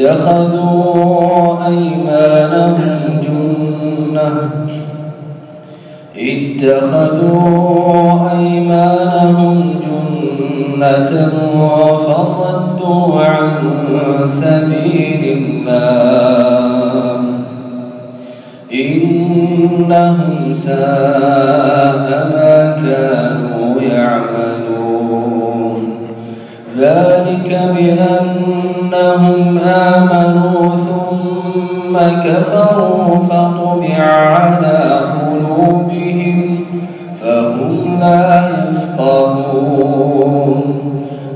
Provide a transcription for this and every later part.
اتخذوا أيمانهم جنة. اتخذوا أيمانهم جنة فصدوا عن سبيل الله. إنهم ساء ما كانوا يعملون. ذلك بأنهم كفروا فطبع على قلوبهم فهم لا يفقهون.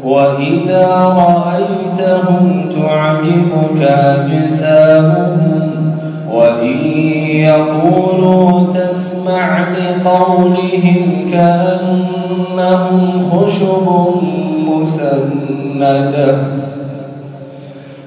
وإذا رأيتهم تعجبك أجسامهم وإن يقولوا تسمع لقولهم كأنهم خشب مسندة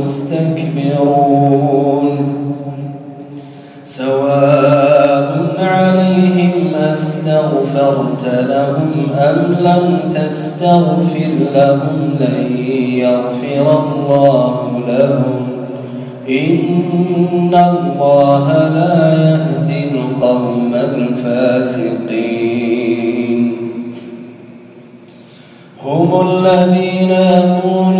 مستكبرون. سواء عليهم أستغفرت لهم أم لم تستغفر لهم لن يغفر الله لهم. إن الله لا يهدي القوم الفاسقين. هم الذين يقولون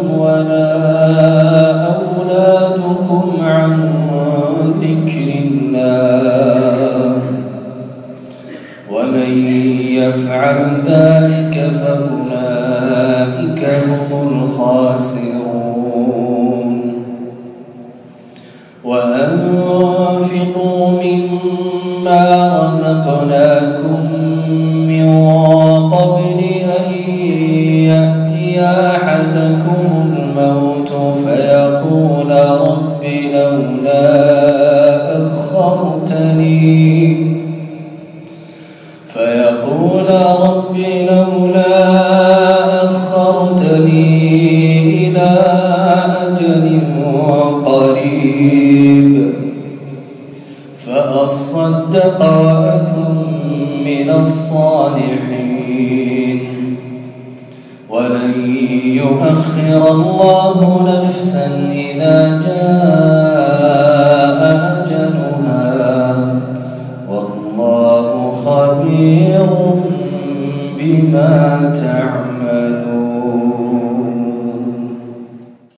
يفعل ذلك فأولئك هم الخاسرون. وأنفقوا مما رزقناكم أخرتني إلى أجل قريب. فأصدق وأكن من الصالحين. ولن يؤخر الله نفسا إذا